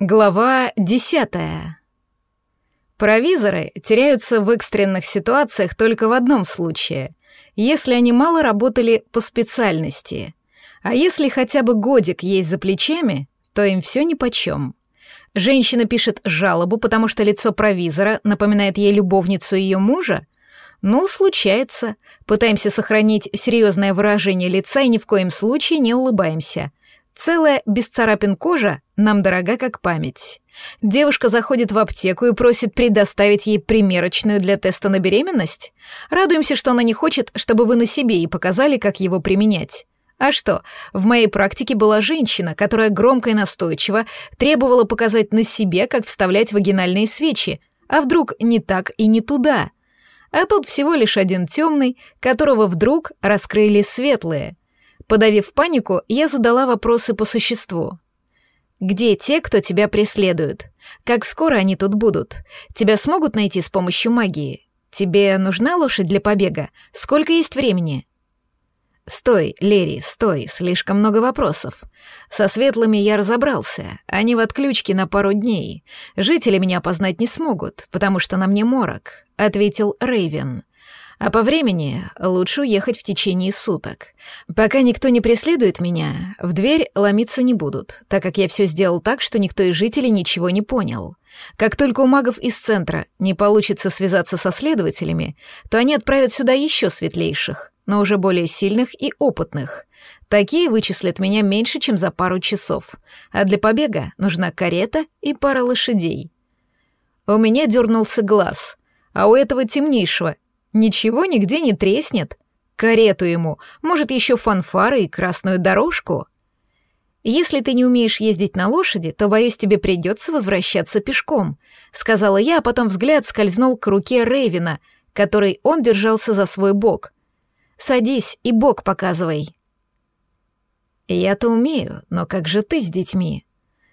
Глава десятая. Провизоры теряются в экстренных ситуациях только в одном случае, если они мало работали по специальности. А если хотя бы годик есть за плечами, то им все нипочем. Женщина пишет жалобу, потому что лицо провизора напоминает ей любовницу ее мужа. Ну, случается. Пытаемся сохранить серьезное выражение лица и ни в коем случае не улыбаемся. Целая без царапин кожа нам дорога как память. Девушка заходит в аптеку и просит предоставить ей примерочную для теста на беременность. Радуемся, что она не хочет, чтобы вы на себе и показали, как его применять. А что, в моей практике была женщина, которая громко и настойчиво требовала показать на себе, как вставлять вагинальные свечи, а вдруг не так и не туда. А тут всего лишь один темный, которого вдруг раскрыли светлые. Подавив панику, я задала вопросы по существу. «Где те, кто тебя преследует? Как скоро они тут будут? Тебя смогут найти с помощью магии? Тебе нужна лошадь для побега? Сколько есть времени?» «Стой, Лери, стой, слишком много вопросов. Со светлыми я разобрался, они в отключке на пару дней. Жители меня опознать не смогут, потому что на мне морок», — ответил Рейвен. А по времени лучше уехать в течение суток. Пока никто не преследует меня, в дверь ломиться не будут, так как я все сделал так, что никто из жителей ничего не понял. Как только у магов из центра не получится связаться со следователями, то они отправят сюда еще светлейших, но уже более сильных и опытных. Такие вычислят меня меньше, чем за пару часов, а для побега нужна карета и пара лошадей. У меня дернулся глаз, а у этого темнейшего Ничего нигде не треснет. Карету ему, может, еще фанфары и красную дорожку. Если ты не умеешь ездить на лошади, то, боюсь, тебе придется возвращаться пешком, сказала я, а потом взгляд скользнул к руке Рейвина, которой он держался за свой бок. Садись и бок показывай. Я-то умею, но как же ты с детьми?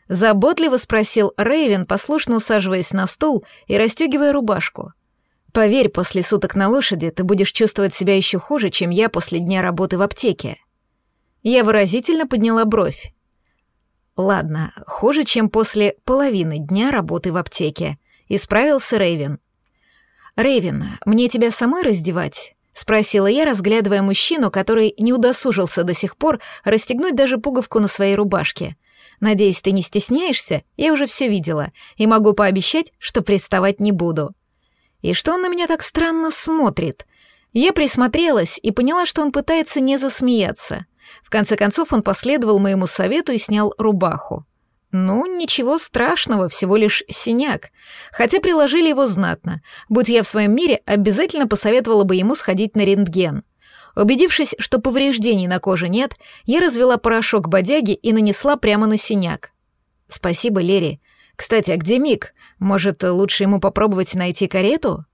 Заботливо спросил Рейвен, послушно усаживаясь на стул и расстегивая рубашку. Поверь, после суток на лошади ты будешь чувствовать себя еще хуже, чем я после дня работы в аптеке. Я выразительно подняла бровь. Ладно, хуже, чем после половины дня работы в аптеке. Исправился Рейвен. Рейвен, мне тебя самой раздевать? Спросила я, разглядывая мужчину, который не удосужился до сих пор расстегнуть даже пуговку на своей рубашке. Надеюсь, ты не стесняешься, я уже все видела, и могу пообещать, что приставать не буду. И что он на меня так странно смотрит? Я присмотрелась и поняла, что он пытается не засмеяться. В конце концов он последовал моему совету и снял рубаху. Ну, ничего страшного, всего лишь синяк. Хотя приложили его знатно. Будь я в своем мире, обязательно посоветовала бы ему сходить на рентген. Убедившись, что повреждений на коже нет, я развела порошок бодяги и нанесла прямо на синяк. «Спасибо, Лери. Кстати, а где Мик? Может, лучше ему попробовать найти карету?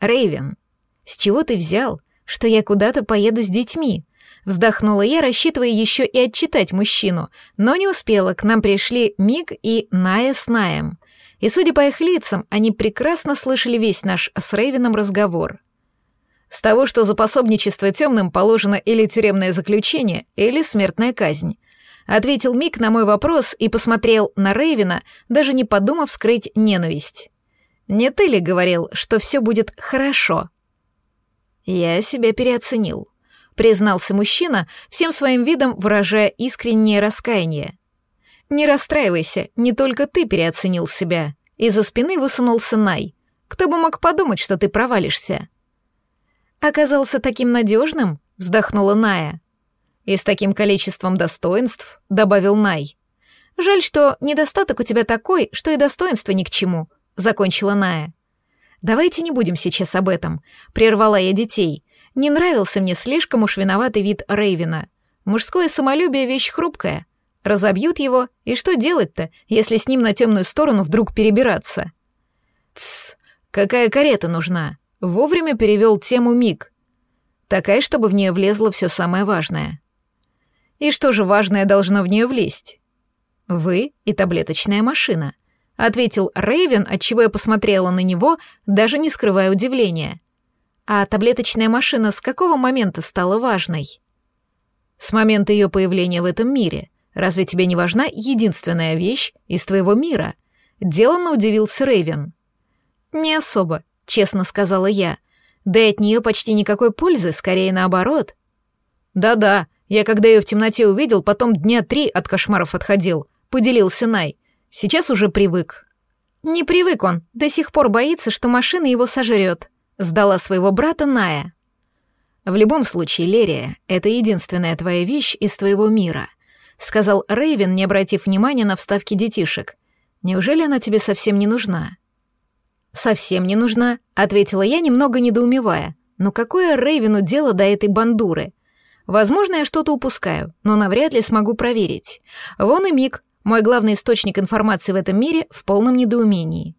Рейвен, с чего ты взял, что я куда-то поеду с детьми? Вздохнула я, рассчитывая еще и отчитать мужчину, но не успела, к нам пришли Мик и Ная с Наем. И, судя по их лицам, они прекрасно слышали весь наш с Рейвеном разговор. С того, что за пособничество темным положено или тюремное заключение, или смертная казнь ответил Мик на мой вопрос и посмотрел на Рейвина, даже не подумав скрыть ненависть. «Не ты ли говорил, что все будет хорошо?» «Я себя переоценил», — признался мужчина, всем своим видом выражая искреннее раскаяние. «Не расстраивайся, не только ты переоценил себя». Из-за спины высунулся Най. «Кто бы мог подумать, что ты провалишься?» «Оказался таким надежным?» — вздохнула Ная. «И с таким количеством достоинств», — добавил Най. «Жаль, что недостаток у тебя такой, что и достоинство ни к чему», — закончила Ная. «Давайте не будем сейчас об этом», — прервала я детей. Не нравился мне слишком уж виноватый вид Рейвина. Мужское самолюбие — вещь хрупкая. Разобьют его, и что делать-то, если с ним на темную сторону вдруг перебираться? «Тсс, какая карета нужна?» — вовремя перевел тему Миг. «Такая, чтобы в нее влезло все самое важное». И что же важное должно в нее влезть? Вы и таблеточная машина, ответил Рейвен, отчего я посмотрела на него, даже не скрывая удивления. А таблеточная машина с какого момента стала важной? С момента ее появления в этом мире, Разве тебе не важна единственная вещь из твоего мира? Деланно удивился Рейвен. Не особо, честно сказала я. Да и от нее почти никакой пользы, скорее наоборот. Да-да, я когда ее в темноте увидел, потом дня три от кошмаров отходил, поделился Най. Сейчас уже привык. Не привык он, до сих пор боится, что машина его сожрет. Сдала своего брата Ная. В любом случае, Лерия, это единственная твоя вещь из твоего мира, сказал Рейвен, не обратив внимания на вставки детишек. Неужели она тебе совсем не нужна? Совсем не нужна, ответила я, немного недоумевая. Но какое Рейвену дело до этой бандуры? Возможно, я что-то упускаю, но навряд ли смогу проверить. Вон и Мик, мой главный источник информации в этом мире, в полном недоумении.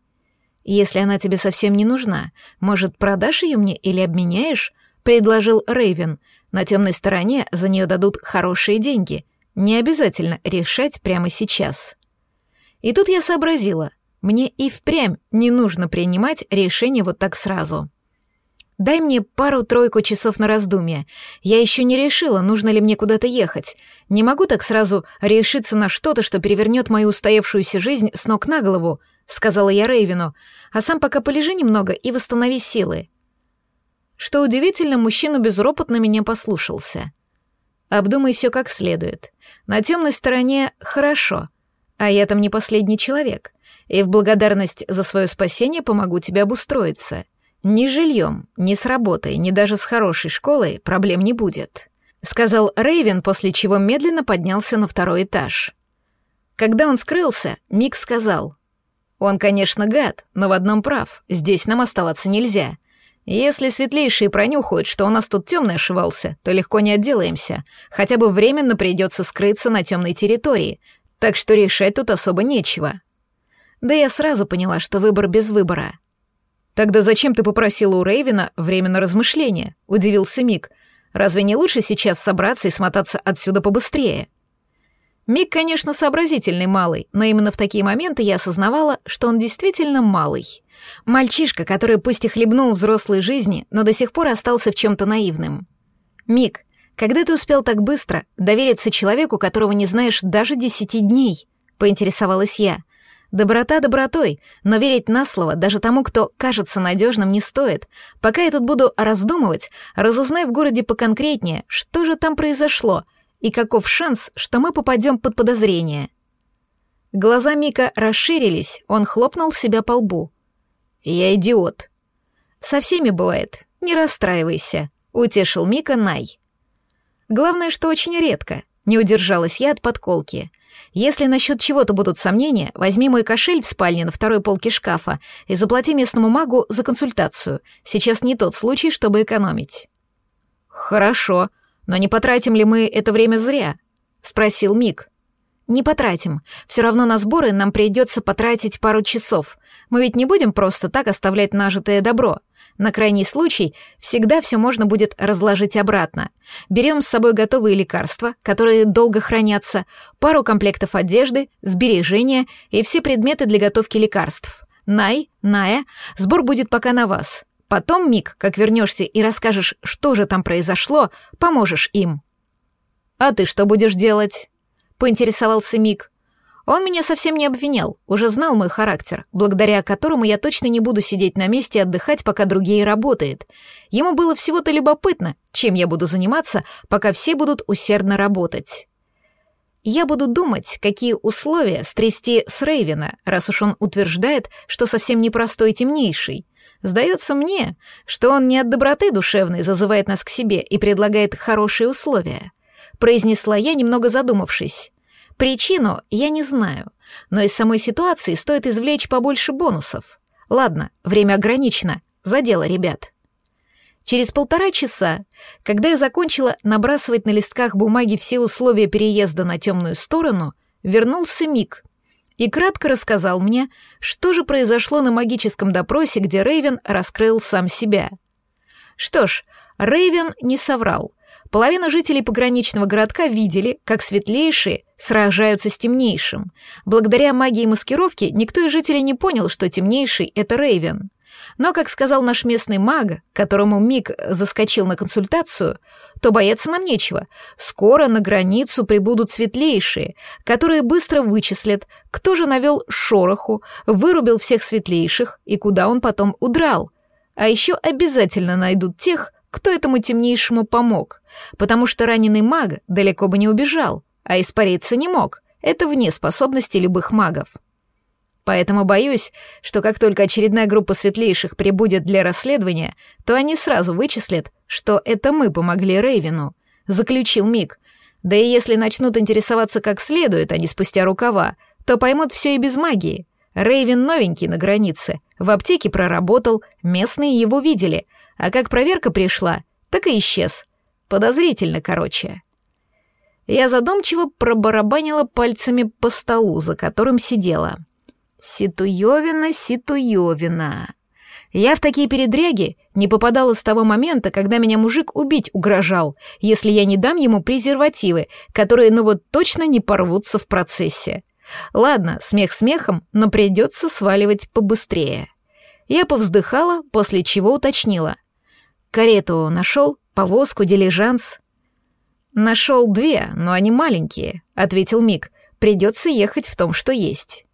Если она тебе совсем не нужна, может, продашь ее мне или обменяешь? предложил Рейвен. На темной стороне за нее дадут хорошие деньги. Не обязательно решать прямо сейчас. И тут я сообразила, мне и впрямь не нужно принимать решение вот так сразу. Дай мне пару-тройку часов на раздумье. Я еще не решила, нужно ли мне куда-то ехать. Не могу так сразу решиться на что-то, что перевернет мою устоявшуюся жизнь с ног на голову, сказала я Рейвину, а сам пока полежи немного и восстанови силы. Что удивительно, мужчина безропотно меня послушался. Обдумай все как следует. На темной стороне хорошо, а я там не последний человек, и в благодарность за свое спасение помогу тебе обустроиться. Ни с жильем, ни с работой, ни даже с хорошей школой проблем не будет», — сказал Рейвен, после чего медленно поднялся на второй этаж. Когда он скрылся, Мик сказал, «Он, конечно, гад, но в одном прав, здесь нам оставаться нельзя. Если светлейшие пронюхают, что у нас тут темный ошивался, то легко не отделаемся, хотя бы временно придется скрыться на темной территории, так что решать тут особо нечего». Да я сразу поняла, что выбор без выбора — «Тогда зачем ты попросила у Рейвена время на размышление?» — удивился Мик. «Разве не лучше сейчас собраться и смотаться отсюда побыстрее?» Мик, конечно, сообразительный малый, но именно в такие моменты я осознавала, что он действительно малый. Мальчишка, который пусть и хлебнул взрослой жизни, но до сих пор остался в чем-то наивным. «Мик, когда ты успел так быстро довериться человеку, которого не знаешь даже десяти дней?» — поинтересовалась я — Доброта добротой, но верить на слово даже тому, кто кажется надежным, не стоит. Пока я тут буду раздумывать, разузнай в городе поконкретнее, что же там произошло и каков шанс, что мы попадем под подозрение. Глаза Мика расширились, он хлопнул себя по лбу. «Я идиот». «Со всеми бывает, не расстраивайся», — утешил Мика Най. «Главное, что очень редко», — не удержалась я от подколки — если насчет чего-то будут сомнения, возьми мой кошель в спальне на второй полке шкафа и заплати местному магу за консультацию. Сейчас не тот случай, чтобы экономить». «Хорошо, но не потратим ли мы это время зря?» — спросил Мик. «Не потратим. Все равно на сборы нам придется потратить пару часов. Мы ведь не будем просто так оставлять нажитое добро. На крайний случай всегда все можно будет разложить обратно. Берем с собой готовые лекарства, которые долго хранятся, пару комплектов одежды, сбережения и все предметы для готовки лекарств. Най, Ная, сбор будет пока на вас. Потом, Мик, как вернешься и расскажешь, что же там произошло, поможешь им. «А ты что будешь делать?» — поинтересовался Мик. Он меня совсем не обвинял, уже знал мой характер, благодаря которому я точно не буду сидеть на месте и отдыхать, пока другие работают. Ему было всего-то любопытно, чем я буду заниматься, пока все будут усердно работать. Я буду думать, какие условия стрясти с Рейвена, раз уж он утверждает, что совсем непростой темнейший. Сдается мне, что он не от доброты душевной зазывает нас к себе и предлагает хорошие условия. Произнесла я, немного задумавшись. Причину я не знаю, но из самой ситуации стоит извлечь побольше бонусов. Ладно, время ограничено, за дело, ребят. Через полтора часа, когда я закончила набрасывать на листках бумаги все условия переезда на темную сторону, вернулся Мик и кратко рассказал мне, что же произошло на магическом допросе, где Рейвен раскрыл сам себя. Что ж, Рейвен не соврал — Половина жителей пограничного городка видели, как светлейшие сражаются с темнейшим. Благодаря магии маскировки никто из жителей не понял, что темнейший — это Рейвен. Но, как сказал наш местный маг, которому Мик заскочил на консультацию, то бояться нам нечего. Скоро на границу прибудут светлейшие, которые быстро вычислят, кто же навел шороху, вырубил всех светлейших и куда он потом удрал. А еще обязательно найдут тех, кто этому темнейшему помог, потому что раненый маг далеко бы не убежал, а испариться не мог. Это вне способности любых магов. Поэтому боюсь, что как только очередная группа светлейших прибудет для расследования, то они сразу вычислят, что это мы помогли Рейвину, заключил Мик. Да и если начнут интересоваться как следует, а не спустя рукава, то поймут все и без магии. Рейвен новенький на границе, в аптеке проработал, местные его видели, а как проверка пришла, так и исчез. Подозрительно, короче. Я задумчиво пробарабанила пальцами по столу, за которым сидела — Ситуевина, Ситуевина. Я в такие передряги не попадала с того момента, когда меня мужик убить угрожал, если я не дам ему презервативы, которые ну вот точно не порвутся в процессе. Ладно, смех смехом, но придется сваливать побыстрее. Я повздыхала, после чего уточнила. Карету нашел, повозку, дилижанс. Нашел две, но они маленькие, ответил Мик. Придется ехать в том, что есть.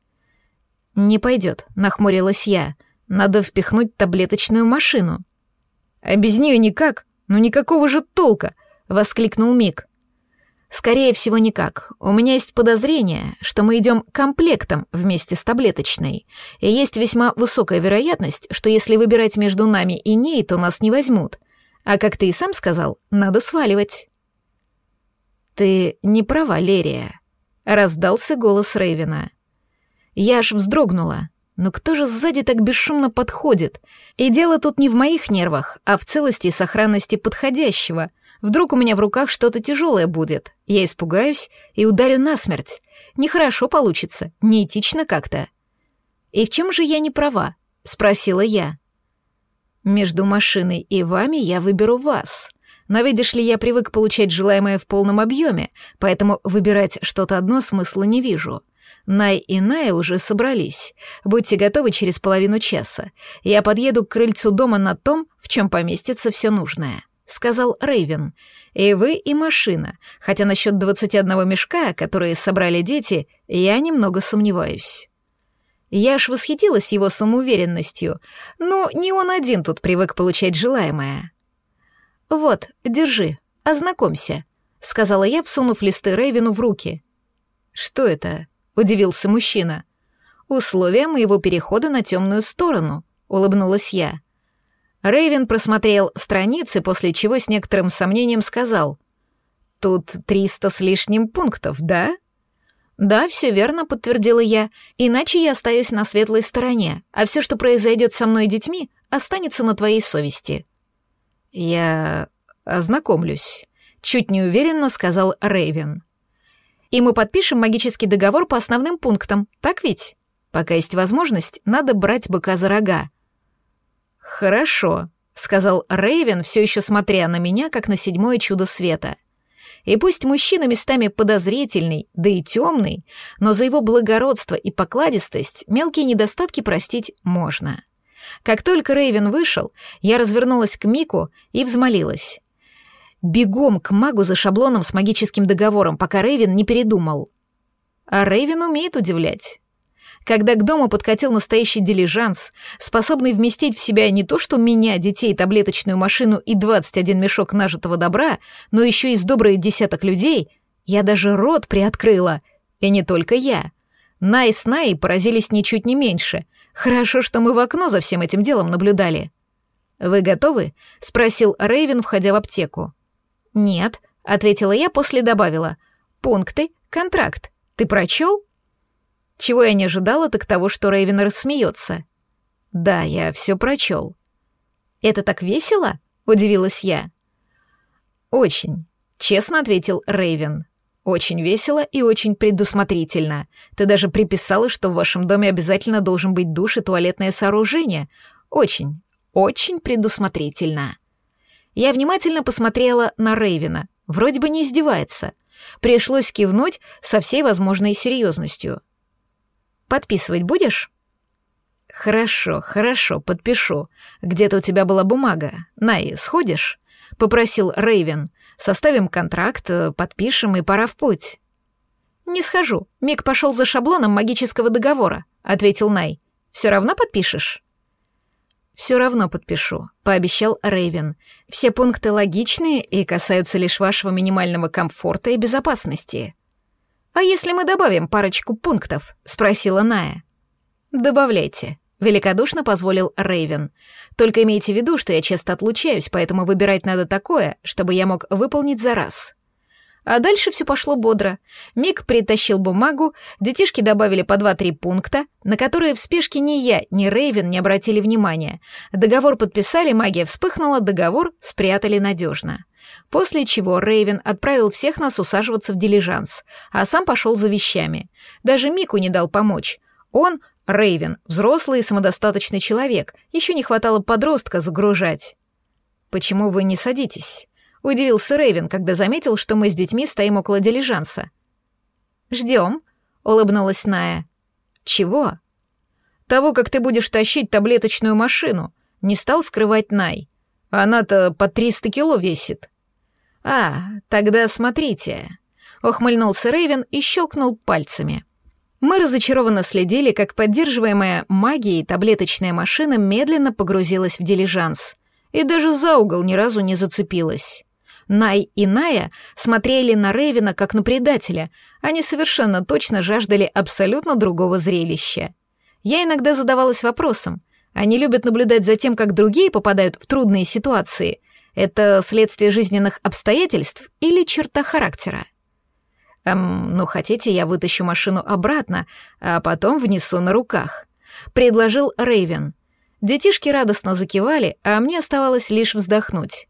«Не пойдет», — нахмурилась я. «Надо впихнуть таблеточную машину». «А без нее никак? Ну никакого же толка!» — воскликнул Мик. «Скорее всего, никак. У меня есть подозрение, что мы идем комплектом вместе с таблеточной, и есть весьма высокая вероятность, что если выбирать между нами и ней, то нас не возьмут. А как ты и сам сказал, надо сваливать». «Ты не права, Лерия», — раздался голос Рейвена. Я аж вздрогнула. Но кто же сзади так бесшумно подходит? И дело тут не в моих нервах, а в целости и сохранности подходящего. Вдруг у меня в руках что-то тяжелое будет. Я испугаюсь и ударю насмерть. Нехорошо получится, неэтично как-то. «И в чем же я не права?» — спросила я. «Между машиной и вами я выберу вас. Но видишь ли, я привык получать желаемое в полном объеме, поэтому выбирать что-то одно смысла не вижу. Най и Ная уже собрались. Будьте готовы через половину часа. Я подъеду к крыльцу дома на том, в чем поместится все нужное», — сказал Рейвен. «И вы, и машина. Хотя насчет 21 мешка, которые собрали дети, я немного сомневаюсь». Я аж восхитилась его самоуверенностью, но не он один тут привык получать желаемое. «Вот, держи, ознакомься», — сказала я, всунув листы Рейвену в руки. «Что это?» удивился мужчина. Условия моего перехода на темную сторону, улыбнулась я. Рейвен просмотрел страницы, после чего с некоторым сомнением сказал: "Тут триста с лишним пунктов, да?" «Да, все верно», — подтвердила я, «иначе я остаюсь на светлой стороне, а все, что произойдет со мной и детьми, останется на твоей совести». «Я ознакомлюсь», — чуть неуверенно сказал Рейвен и мы подпишем магический договор по основным пунктам, так ведь? Пока есть возможность, надо брать быка за рога». «Хорошо», — сказал Рейвен, все еще смотря на меня, как на седьмое чудо света. И пусть мужчина местами подозрительный, да и темный, но за его благородство и покладистость мелкие недостатки простить можно. Как только Рейвен вышел, я развернулась к Мику и взмолилась. Бегом к магу за шаблоном с магическим договором, пока Рейвен не передумал. А Рейвен умеет удивлять. Когда к дому подкатил настоящий дилижанс, способный вместить в себя не то что меня, детей, таблеточную машину и 21 мешок нажитого добра, но еще и с добрые десяток людей, я даже рот приоткрыла. И не только я. Най с Най поразились ничуть не меньше. Хорошо, что мы в окно за всем этим делом наблюдали. «Вы готовы?» — спросил Рейвен, входя в аптеку. «Нет», — ответила я, после добавила. «Пункты, контракт. Ты прочел?» Чего я не ожидала, так того, что Рейвен рассмеется. «Да, я все прочел». «Это так весело?» — удивилась я. «Очень», — честно ответил Рейвен. «Очень весело и очень предусмотрительно. Ты даже приписала, что в вашем доме обязательно должен быть душ и туалетное сооружение. Очень, очень предусмотрительно». Я внимательно посмотрела на Рейвена. Вроде бы не издевается. Пришлось кивнуть со всей возможной серьезностью. «Подписывать будешь?» «Хорошо, хорошо, подпишу. Где-то у тебя была бумага. Най, сходишь?» — попросил Рейвен. «Составим контракт, э, подпишем, и пора в путь». «Не схожу. Мик пошел за шаблоном магического договора», — ответил Най. «Все равно подпишешь?» «Все равно подпишу», — пообещал Рейвен. «Все пункты логичные и касаются лишь вашего минимального комфорта и безопасности». «А если мы добавим парочку пунктов?» — спросила Ная. «Добавляйте», — великодушно позволил Рейвен. «Только имейте в виду, что я часто отлучаюсь, поэтому выбирать надо такое, чтобы я мог выполнить за раз». А дальше все пошло бодро. Мик притащил бумагу, детишки добавили по два-три пункта, на которые в спешке ни я, ни Рейвен не обратили внимания. Договор подписали, магия вспыхнула, договор спрятали надежно. После чего Рейвен отправил всех нас усаживаться в дилижанс, а сам пошел за вещами. Даже Мику не дал помочь. Он, Рейвен, взрослый и самодостаточный человек, еще не хватало подростка загружать. «Почему вы не садитесь?» Удивился Рейвен, когда заметил, что мы с детьми стоим около дилижанса. Ждем, улыбнулась Ная. Чего? Того, как ты будешь тащить таблеточную машину, не стал скрывать Най. Она-то по 300 кило весит. А, тогда смотрите. Ухмыльнулся Рейвен и щелкнул пальцами. Мы разочарованно следили, как поддерживаемая магией таблеточная машина медленно погрузилась в дилижанс и даже за угол ни разу не зацепилась. Най и Ная смотрели на Рейвина как на предателя, они совершенно точно жаждали абсолютно другого зрелища. Я иногда задавалась вопросом, они любят наблюдать за тем, как другие попадают в трудные ситуации. Это следствие жизненных обстоятельств или черта характера? Эм, ну, хотите, я вытащу машину обратно, а потом внесу на руках. Предложил Рейвен. Детишки радостно закивали, а мне оставалось лишь вздохнуть.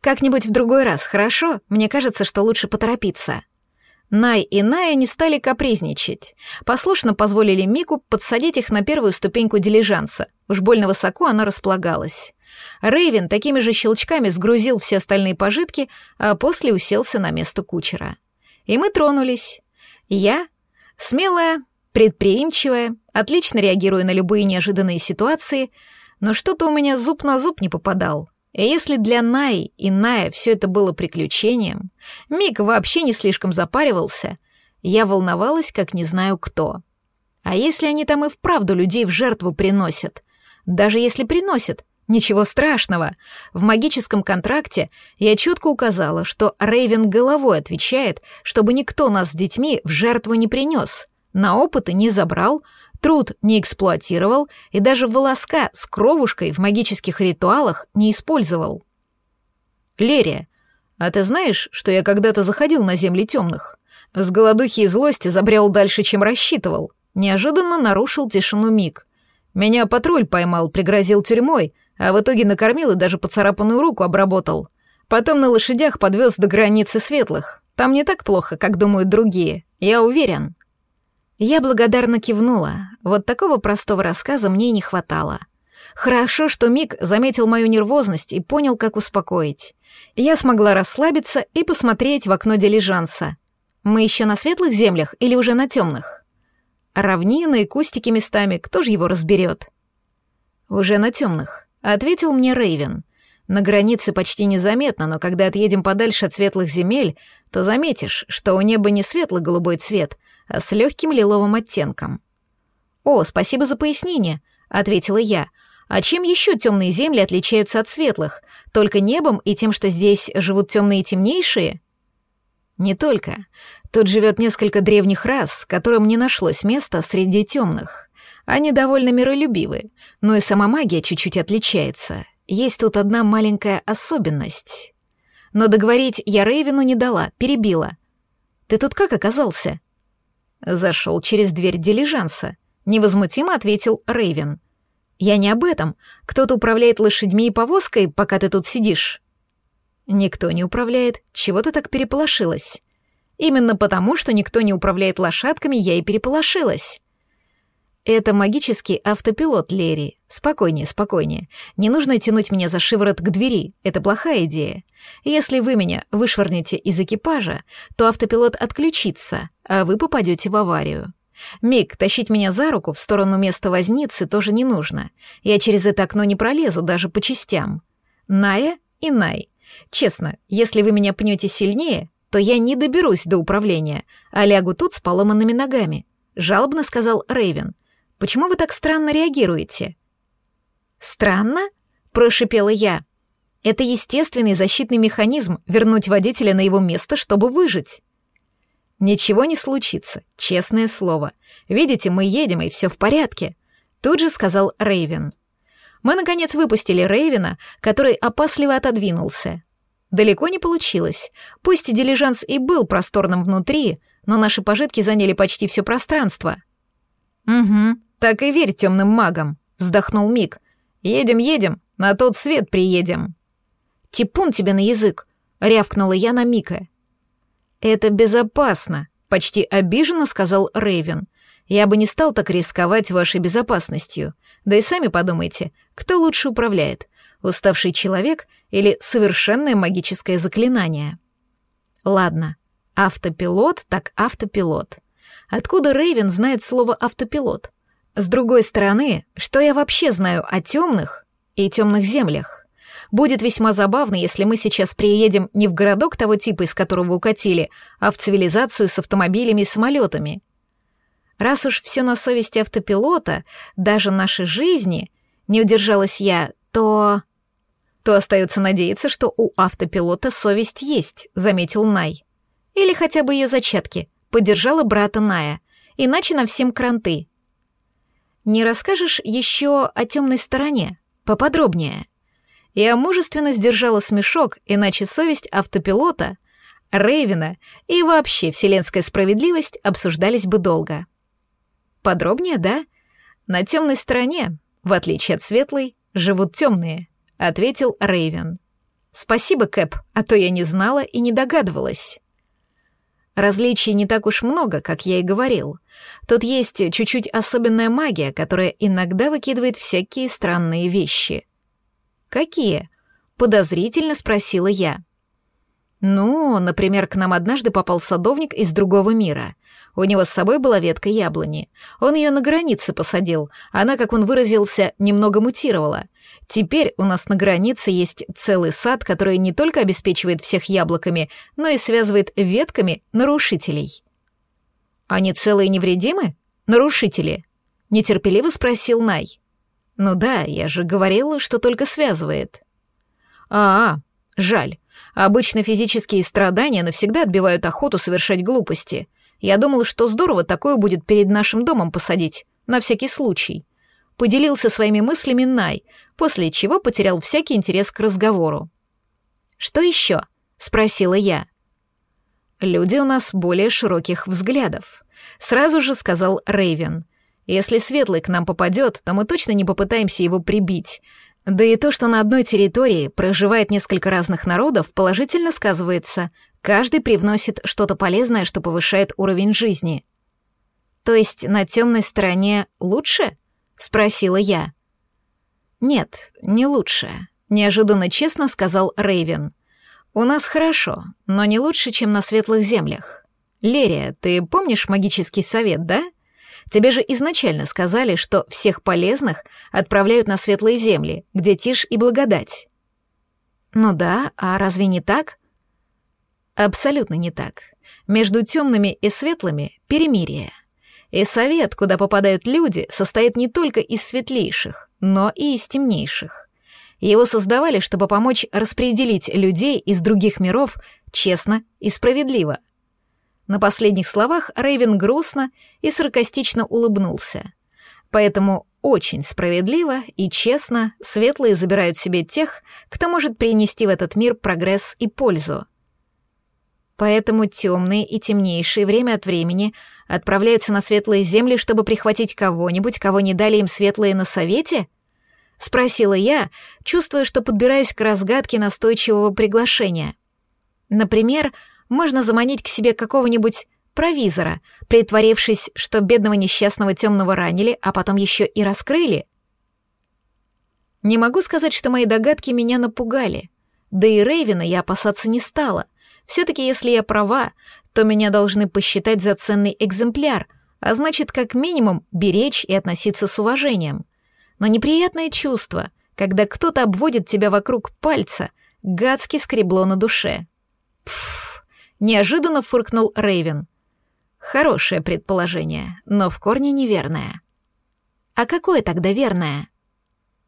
Как-нибудь в другой раз, хорошо? Мне кажется, что лучше поторопиться». Най и Ная не стали капризничать. Послушно позволили Мику подсадить их на первую ступеньку дилижанса. Уж больно высоко она располагалась. Рейвен такими же щелчками сгрузил все остальные пожитки, а после уселся на место кучера. И мы тронулись. Я, смелая, предприимчивая, отлично реагируя на любые неожиданные ситуации, но что-то у меня зуб на зуб не попадал. И если для Наи и Ная все это было приключением, Мик вообще не слишком запаривался, я волновалась, как не знаю кто. А если они там и вправду людей в жертву приносят? Даже если приносят, ничего страшного. В магическом контракте я четко указала, что Рейвен головой отвечает, чтобы никто нас с детьми в жертву не принес, на опыты не забрал, труд не эксплуатировал и даже волоска с кровушкой в магических ритуалах не использовал. Лерия, а ты знаешь, что я когда-то заходил на земли темных? С голодухи и злости забрел дальше, чем рассчитывал. Неожиданно нарушил тишину миг. Меня патруль поймал, пригрозил тюрьмой, а в итоге накормил и даже поцарапанную руку обработал. Потом на лошадях подвез до границы светлых. Там не так плохо, как думают другие, я уверен. Я благодарно кивнула. Вот такого простого рассказа мне не хватало. Хорошо, что Мик заметил мою нервозность и понял, как успокоить. Я смогла расслабиться и посмотреть в окно дилижанса. Мы еще на светлых землях или уже на темных? Равнины и кустики местами, кто же его разберет? Уже на темных, ответил мне Рейвен. На границе почти незаметно, но когда отъедем подальше от светлых земель, то заметишь, что у неба не светло-голубой цвет, а с легким лиловым оттенком. «О, спасибо за пояснение», — ответила я. «А чем еще темные земли отличаются от светлых? Только небом и тем, что здесь живут темные и темнейшие?» «Не только. Тут живет несколько древних рас, которым не нашлось места среди темных. Они довольно миролюбивы, но и сама магия чуть-чуть отличается. Есть тут одна маленькая особенность». Но договорить я Рейвину не дала, перебила. «Ты тут как оказался?» Зашел через дверь дилижанса. Невозмутимо ответил Рейвен. Я не об этом. Кто-то управляет лошадьми и повозкой, пока ты тут сидишь. Никто не управляет. Чего ты так переполошилась? Именно потому, что никто не управляет лошадками, я и переполошилась. Это магический автопилот, Лери. Спокойнее, спокойнее. Не нужно тянуть меня за шиворот к двери. Это плохая идея. Если вы меня вышвырнете из экипажа, то автопилот отключится, а вы попадете в аварию. Мик, тащить меня за руку в сторону места возницы тоже не нужно. Я через это окно не пролезу, даже по частям. Ная и Най. Честно, если вы меня пнете сильнее, то я не доберусь до управления, а лягу тут с поломанными ногами», — жалобно сказал Рейвен. «Почему вы так странно реагируете?» «Странно?» — прошипела я. «Это естественный защитный механизм — вернуть водителя на его место, чтобы выжить». «Ничего не случится, честное слово. Видите, мы едем, и все в порядке», — тут же сказал Рейвен. Мы, наконец, выпустили Рейвена, который опасливо отодвинулся. Далеко не получилось. Пусть дилижанс и был просторным внутри, но наши пожитки заняли почти все пространство. «Угу, так и верь темным магам», — вздохнул Мик. «Едем, едем, на тот свет приедем». «Типун тебе на язык», — рявкнула я на Мика. «Это безопасно», — почти обиженно сказал Рейвен. «Я бы не стал так рисковать вашей безопасностью. Да и сами подумайте, кто лучше управляет, уставший человек или совершенное магическое заклинание. Ладно, автопилот так автопилот. Откуда Рейвен знает слово автопилот? С другой стороны, что я вообще знаю о темных и темных землях? Будет весьма забавно, если мы сейчас приедем не в городок того типа, из которого укатили, а в цивилизацию с автомобилями и самолетами. Раз уж все на совести автопилота, даже наши жизни, не удержалась я, то то остается надеяться, что у автопилота совесть есть, заметил Най. Или хотя бы ее зачатки, поддержала брата Ная, иначе на всем кранты. Не расскажешь еще о темной стороне, поподробнее. Я мужественно сдержала смешок, иначе совесть автопилота, Рейвена и вообще вселенская справедливость обсуждались бы долго. Подробнее, да? На темной стороне, в отличие от светлой, живут темные. — ответил Рейвен. «Спасибо, Кэп, а то я не знала и не догадывалась». Различий не так уж много, как я и говорил. Тут есть чуть-чуть особенная магия, которая иногда выкидывает всякие странные вещи. «Какие?» — подозрительно спросила я. «Ну, например, к нам однажды попал садовник из другого мира. У него с собой была ветка яблони. Он ее на границе посадил. Она, как он выразился, немного мутировала. Теперь у нас на границе есть целый сад, который не только обеспечивает всех яблоками, но и связывает ветками нарушителей. Они целые невредимы? Нарушители? Нетерпеливо спросил Най. Ну да, я же говорила, что только связывает. А, -а жаль. Обычно физические страдания навсегда отбивают охоту совершать глупости. Я думала, что здорово такое будет перед нашим домом посадить, на всякий случай. Поделился своими мыслями Най, после чего потерял всякий интерес к разговору. «Что еще?» — спросила я. «Люди у нас более широких взглядов», — сразу же сказал Рейвен. «Если Светлый к нам попадет, то мы точно не попытаемся его прибить. Да и то, что на одной территории проживает несколько разных народов, положительно сказывается. Каждый привносит что-то полезное, что повышает уровень жизни». «То есть на темной стороне лучше?» — спросила я. «Нет, не лучше», — неожиданно честно сказал Рейвен. «У нас хорошо, но не лучше, чем на светлых землях. Лерия, ты помнишь магический совет, да? Тебе же изначально сказали, что всех полезных отправляют на светлые земли, где тишь и благодать». «Ну да, а разве не так?» «Абсолютно не так. Между темными и светлыми — перемирие». И совет, куда попадают люди, состоит не только из светлейших, но и из темнейших. Его создавали, чтобы помочь распределить людей из других миров честно и справедливо. На последних словах Рейвен грустно и саркастично улыбнулся. Поэтому очень справедливо и честно светлые забирают себе тех, кто может принести в этот мир прогресс и пользу. Поэтому темные и темнейшие время от времени — отправляются на светлые земли, чтобы прихватить кого-нибудь, кого не дали им светлые на совете? Спросила я, чувствуя, что подбираюсь к разгадке настойчивого приглашения. Например, можно заманить к себе какого-нибудь провизора, притворившись, что бедного несчастного темного ранили, а потом еще и раскрыли. Не могу сказать, что мои догадки меня напугали. Да и Рейвена я опасаться не стала. Все-таки, если я права, то меня должны посчитать за ценный экземпляр, а значит, как минимум, беречь и относиться с уважением. Но неприятное чувство, когда кто-то обводит тебя вокруг пальца, гадски скребло на душе. Пф, неожиданно фыркнул Рейвен. Хорошее предположение, но в корне неверное. А какое тогда верное?